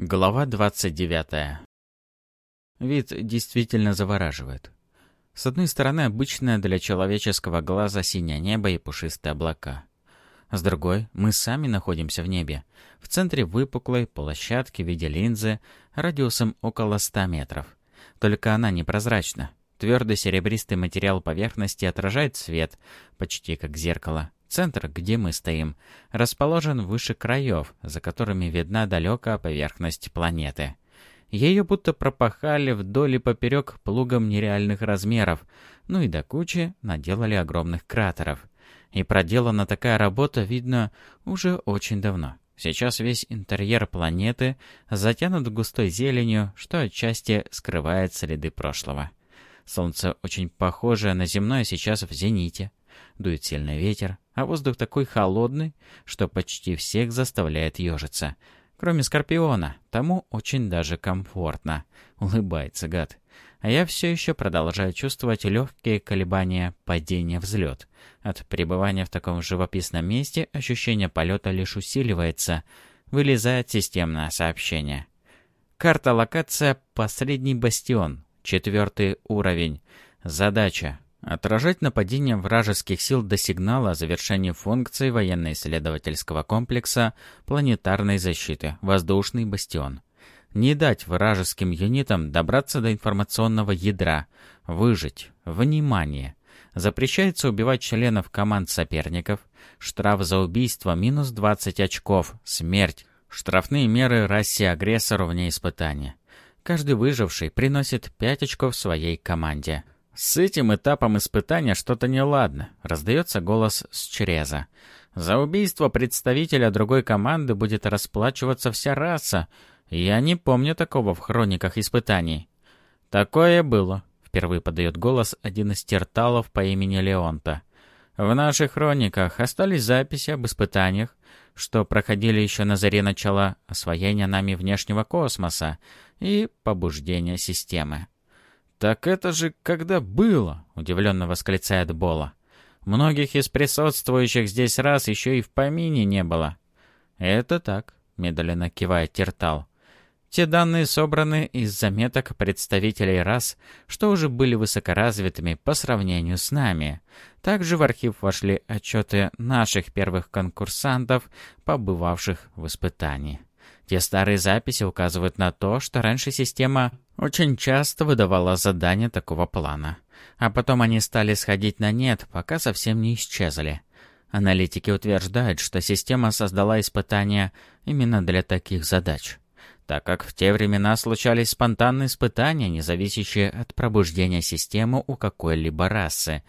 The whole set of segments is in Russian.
Глава 29. Вид действительно завораживает. С одной стороны, обычное для человеческого глаза синее небо и пушистые облака. С другой, мы сами находимся в небе, в центре выпуклой площадки в виде линзы радиусом около 100 метров. Только она непрозрачна. Твердый серебристый материал поверхности отражает свет, почти как зеркало. Центр, где мы стоим, расположен выше краев, за которыми видна далекая поверхность планеты. Ее будто пропахали вдоль и поперек плугом нереальных размеров, ну и до кучи наделали огромных кратеров. И проделана такая работа, видно, уже очень давно. Сейчас весь интерьер планеты затянут густой зеленью, что отчасти скрывает следы прошлого. Солнце очень похоже на земное сейчас в зените. Дует сильный ветер, а воздух такой холодный, что почти всех заставляет ежиться. Кроме Скорпиона, тому очень даже комфортно. Улыбается гад. А я все еще продолжаю чувствовать легкие колебания падения-взлет. От пребывания в таком живописном месте ощущение полета лишь усиливается. Вылезает системное сообщение. Карта-локация «Последний бастион». Четвертый уровень. Задача Отражать нападение вражеских сил до сигнала о завершении функции военно-исследовательского комплекса планетарной защиты «Воздушный бастион». Не дать вражеским юнитам добраться до информационного ядра. Выжить. Внимание. Запрещается убивать членов команд соперников. Штраф за убийство минус 20 очков. Смерть. Штрафные меры расе-агрессору вне испытания. Каждый выживший приносит 5 очков своей команде. С этим этапом испытания что-то неладно, раздается голос с Чреза. За убийство представителя другой команды будет расплачиваться вся раса. Я не помню такого в хрониках испытаний. Такое было, впервые подает голос один из терталов по имени Леонта. В наших хрониках остались записи об испытаниях, что проходили еще на заре начала освоения нами внешнего космоса и побуждения системы. «Так это же когда было?» — удивленно восклицает Бола. «Многих из присутствующих здесь раз еще и в помине не было». «Это так», — медленно кивает Тертал. Те данные собраны из заметок представителей рас, что уже были высокоразвитыми по сравнению с нами. Также в архив вошли отчеты наших первых конкурсантов, побывавших в испытании. Те старые записи указывают на то, что раньше система очень часто выдавала задания такого плана. А потом они стали сходить на нет, пока совсем не исчезли. Аналитики утверждают, что система создала испытания именно для таких задач. Так как в те времена случались спонтанные испытания, не зависящие от пробуждения системы у какой-либо расы,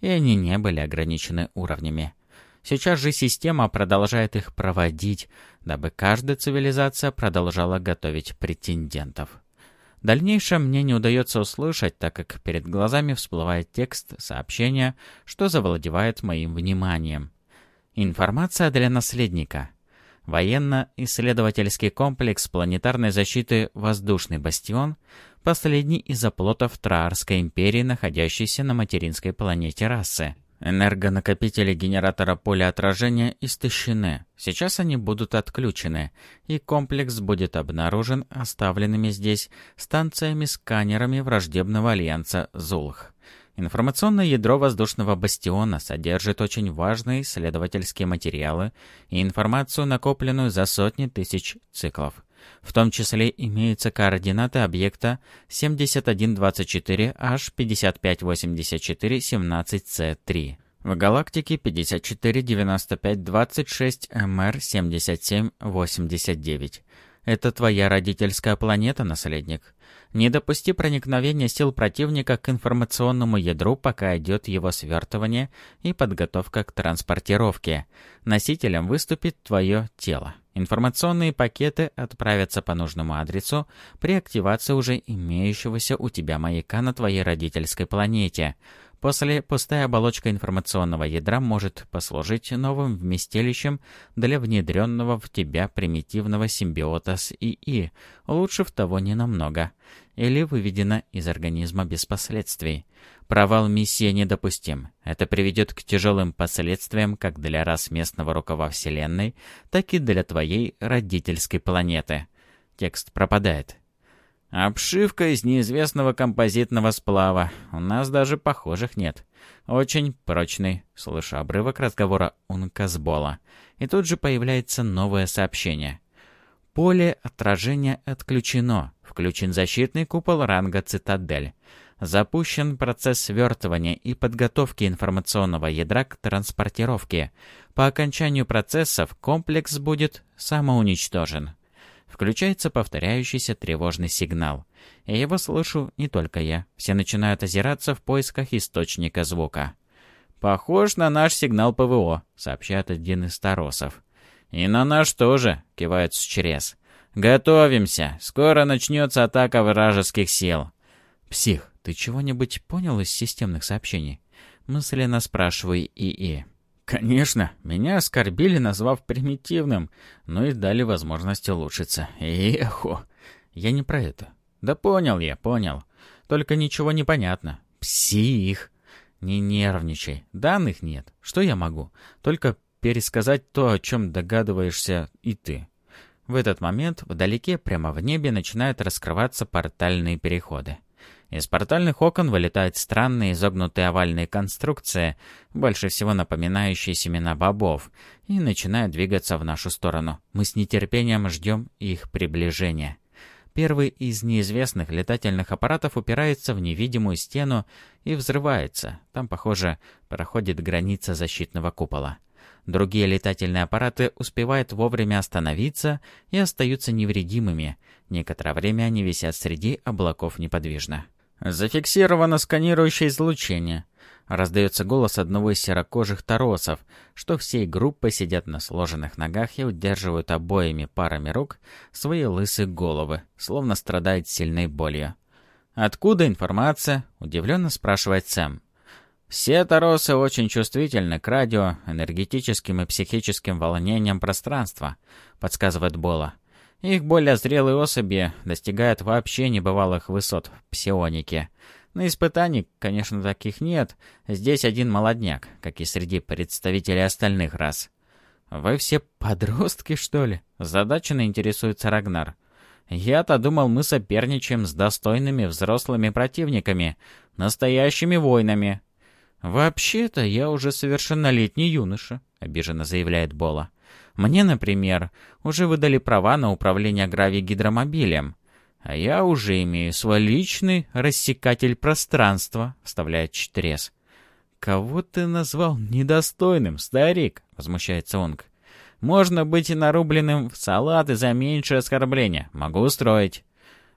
и они не были ограничены уровнями. Сейчас же система продолжает их проводить, дабы каждая цивилизация продолжала готовить претендентов. Дальнейшее мне не удается услышать, так как перед глазами всплывает текст сообщения, что завладевает моим вниманием. Информация для наследника. Военно-исследовательский комплекс планетарной защиты «Воздушный бастион» — последний из оплотов Траарской империи, находящийся на материнской планете расы. Энергонакопители генератора поля отражения истощены. Сейчас они будут отключены, и комплекс будет обнаружен оставленными здесь станциями-сканерами враждебного альянса «Зулх». Информационное ядро воздушного бастиона содержит очень важные исследовательские материалы и информацию, накопленную за сотни тысяч циклов. В том числе имеются координаты объекта 7124H558417C3 в галактике 549526MR7789. Это твоя родительская планета, наследник. Не допусти проникновения сил противника к информационному ядру, пока идет его свертывание и подготовка к транспортировке. Носителем выступит твое тело. Информационные пакеты отправятся по нужному адресу при активации уже имеющегося у тебя маяка на твоей родительской планете. После пустая оболочка информационного ядра может послужить новым вместилищем для внедренного в тебя примитивного симбиота с ИИ, улучшив того ненамного, или выведена из организма без последствий. Провал миссии недопустим. Это приведет к тяжелым последствиям как для рас местного рукава Вселенной, так и для твоей родительской планеты. Текст пропадает. Обшивка из неизвестного композитного сплава. У нас даже похожих нет. Очень прочный. Слышу обрывок разговора Ункасбола. И тут же появляется новое сообщение. Поле отражения отключено. Включен защитный купол ранга «Цитадель». Запущен процесс свертывания и подготовки информационного ядра к транспортировке. По окончанию процессов комплекс будет самоуничтожен. Включается повторяющийся тревожный сигнал. И его слышу не только я. Все начинают озираться в поисках источника звука. «Похож на наш сигнал ПВО», — сообщает один из старосов. «И на наш тоже», — кивает Счерез. «Готовимся. Скоро начнется атака вражеских сил». «Псих, ты чего-нибудь понял из системных сообщений?» Мысленно спрашиваю ИИ. «Конечно, меня оскорбили, назвав примитивным, но и дали возможность улучшиться. Эхо! Я не про это. Да понял я, понял. Только ничего не понятно. Псих! Не нервничай. Данных нет. Что я могу? Только пересказать то, о чем догадываешься и ты. В этот момент вдалеке, прямо в небе, начинают раскрываться портальные переходы. Из портальных окон вылетают странные изогнутые овальные конструкции, больше всего напоминающие семена бобов, и начинают двигаться в нашу сторону. Мы с нетерпением ждем их приближения. Первый из неизвестных летательных аппаратов упирается в невидимую стену и взрывается. Там, похоже, проходит граница защитного купола. Другие летательные аппараты успевают вовремя остановиться и остаются невредимыми. Некоторое время они висят среди облаков неподвижно. «Зафиксировано сканирующее излучение», — раздается голос одного из серокожих торосов, что всей группой сидят на сложенных ногах и удерживают обоими парами рук свои лысые головы, словно страдают сильной болью. «Откуда информация?» — удивленно спрашивает Сэм. «Все торосы очень чувствительны к радио, энергетическим и психическим волнениям пространства», — подсказывает Бола. Их более зрелые особи достигают вообще небывалых высот в псионике. На испытаний, конечно, таких нет. Здесь один молодняк, как и среди представителей остальных рас. «Вы все подростки, что ли?» Задаченно интересуется Рагнар. «Я-то думал, мы соперничаем с достойными взрослыми противниками, настоящими воинами». «Вообще-то я уже совершеннолетний юноша», — обиженно заявляет Бола. Мне, например, уже выдали права на управление гравигидромобилем. А я уже имею свой личный рассекатель пространства, вставляет Чтрес. «Кого ты назвал недостойным, старик?» — возмущается Онг. «Можно быть и нарубленным в салат и за меньшее оскорбление. Могу устроить».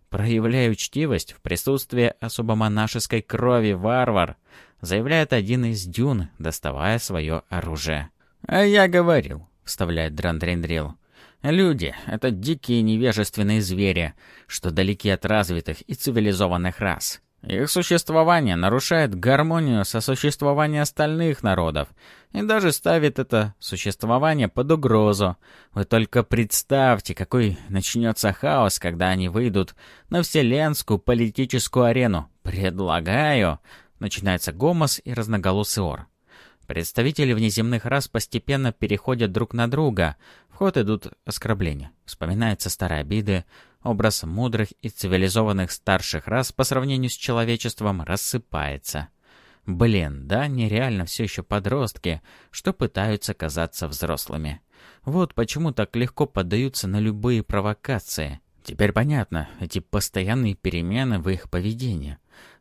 «Проявляю учтивость в присутствии особо монашеской крови, варвар», — заявляет один из дюн, доставая свое оружие. «А я говорил, вставляет Драндрендрил. Люди — это дикие невежественные звери, что далеки от развитых и цивилизованных рас. Их существование нарушает гармонию сосуществования остальных народов и даже ставит это существование под угрозу. Вы только представьте, какой начнется хаос, когда они выйдут на вселенскую политическую арену. Предлагаю... Начинается гомос и разноголосый ор. Представители внеземных рас постепенно переходят друг на друга. В ход идут оскорбления. Вспоминаются старые обиды. Образ мудрых и цивилизованных старших рас по сравнению с человечеством рассыпается. Блин, да, нереально все еще подростки, что пытаются казаться взрослыми. Вот почему так легко поддаются на любые провокации. Теперь понятно, эти постоянные перемены в их поведении.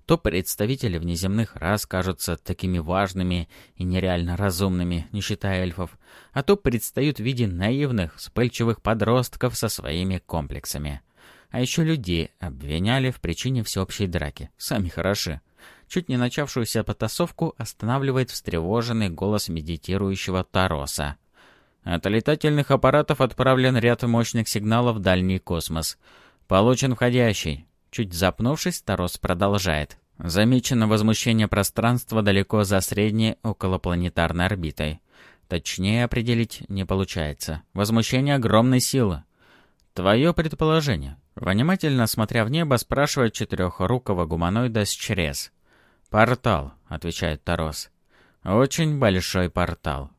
То представители внеземных рас кажутся такими важными и нереально разумными, не считая эльфов, а то предстают в виде наивных, вспыльчивых подростков со своими комплексами. А еще людей обвиняли в причине всеобщей драки. Сами хороши. Чуть не начавшуюся потасовку останавливает встревоженный голос медитирующего Тароса. От летательных аппаратов отправлен ряд мощных сигналов в дальний космос. Получен входящий. Чуть запнувшись, Тарос продолжает. Замечено возмущение пространства далеко за средней околопланетарной орбитой. Точнее определить не получается. Возмущение огромной силы. Твое предположение. Внимательно смотря в небо, спрашивает четырехрукого гуманоида с чрез. «Портал», — отвечает Тарос. «Очень большой портал».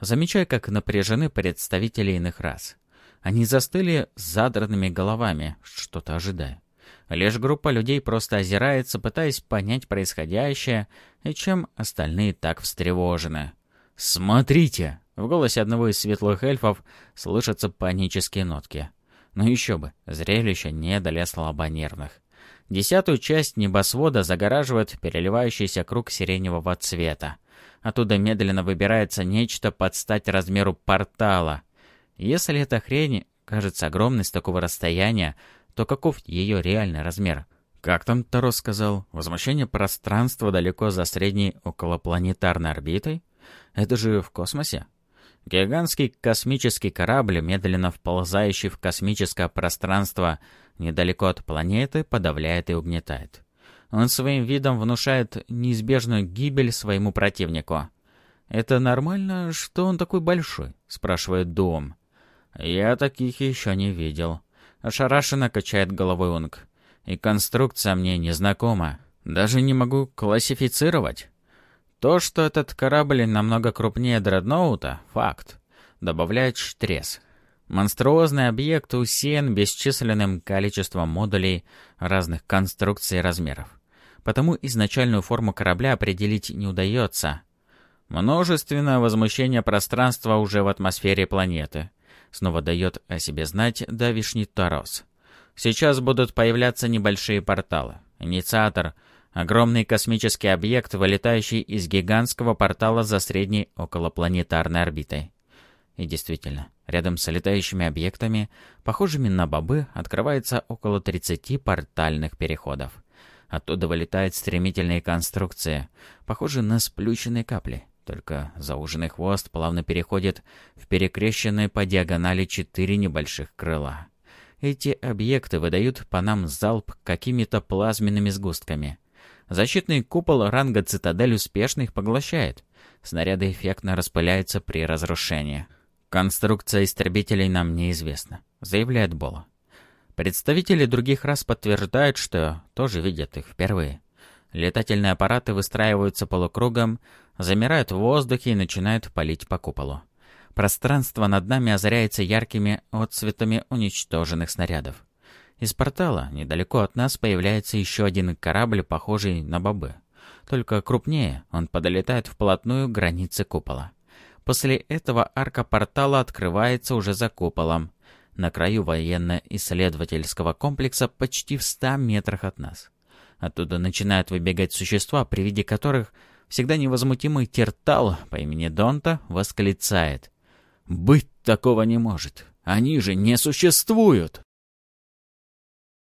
Замечаю, как напряжены представители иных рас. Они застыли с задранными головами, что-то ожидая. Лишь группа людей просто озирается, пытаясь понять происходящее, и чем остальные так встревожены. «Смотрите!» В голосе одного из светлых эльфов слышатся панические нотки. Ну еще бы, зрелище не для слабонервных. Десятую часть небосвода загораживает переливающийся круг сиреневого цвета. Оттуда медленно выбирается нечто под стать размеру портала. Если эта хрень кажется огромной с такого расстояния, то каков ее реальный размер? Как там Таро сказал? Возмущение пространства далеко за средней околопланетарной орбитой? Это же в космосе? Гигантский космический корабль, медленно вползающий в космическое пространство недалеко от планеты, подавляет и угнетает. Он своим видом внушает неизбежную гибель своему противнику. «Это нормально, что он такой большой?» — спрашивает Дом. «Я таких еще не видел». Ошарашенно качает головой Унг. «И конструкция мне незнакома. Даже не могу классифицировать». То, что этот корабль намного крупнее дредноута — факт. Добавляет штресс. Монструозный объект усеян бесчисленным количеством модулей разных конструкций и размеров. Потому изначальную форму корабля определить не удается. Множественное возмущение пространства уже в атмосфере планеты. Снова дает о себе знать давишний Тарос. Сейчас будут появляться небольшие порталы. Инициатор — Огромный космический объект, вылетающий из гигантского портала за средней околопланетарной орбитой. И действительно, рядом с летающими объектами, похожими на бобы, открывается около 30 портальных переходов. Оттуда вылетают стремительные конструкции, похожие на сплющенные капли. Только зауженный хвост плавно переходит в перекрещенные по диагонали четыре небольших крыла. Эти объекты выдают по нам залп какими-то плазменными сгустками — Защитный купол ранга «Цитадель» успешно их поглощает. Снаряды эффектно распыляются при разрушении. Конструкция истребителей нам неизвестна, заявляет Бола. Представители других рас подтверждают, что тоже видят их впервые. Летательные аппараты выстраиваются полукругом, замирают в воздухе и начинают палить по куполу. Пространство над нами озаряется яркими отцветами уничтоженных снарядов. Из портала недалеко от нас появляется еще один корабль, похожий на бобы. Только крупнее, он подолетает вплотную к границе купола. После этого арка портала открывается уже за куполом, на краю военно-исследовательского комплекса почти в ста метрах от нас. Оттуда начинают выбегать существа, при виде которых всегда невозмутимый Тертал по имени Донта восклицает. «Быть такого не может! Они же не существуют!»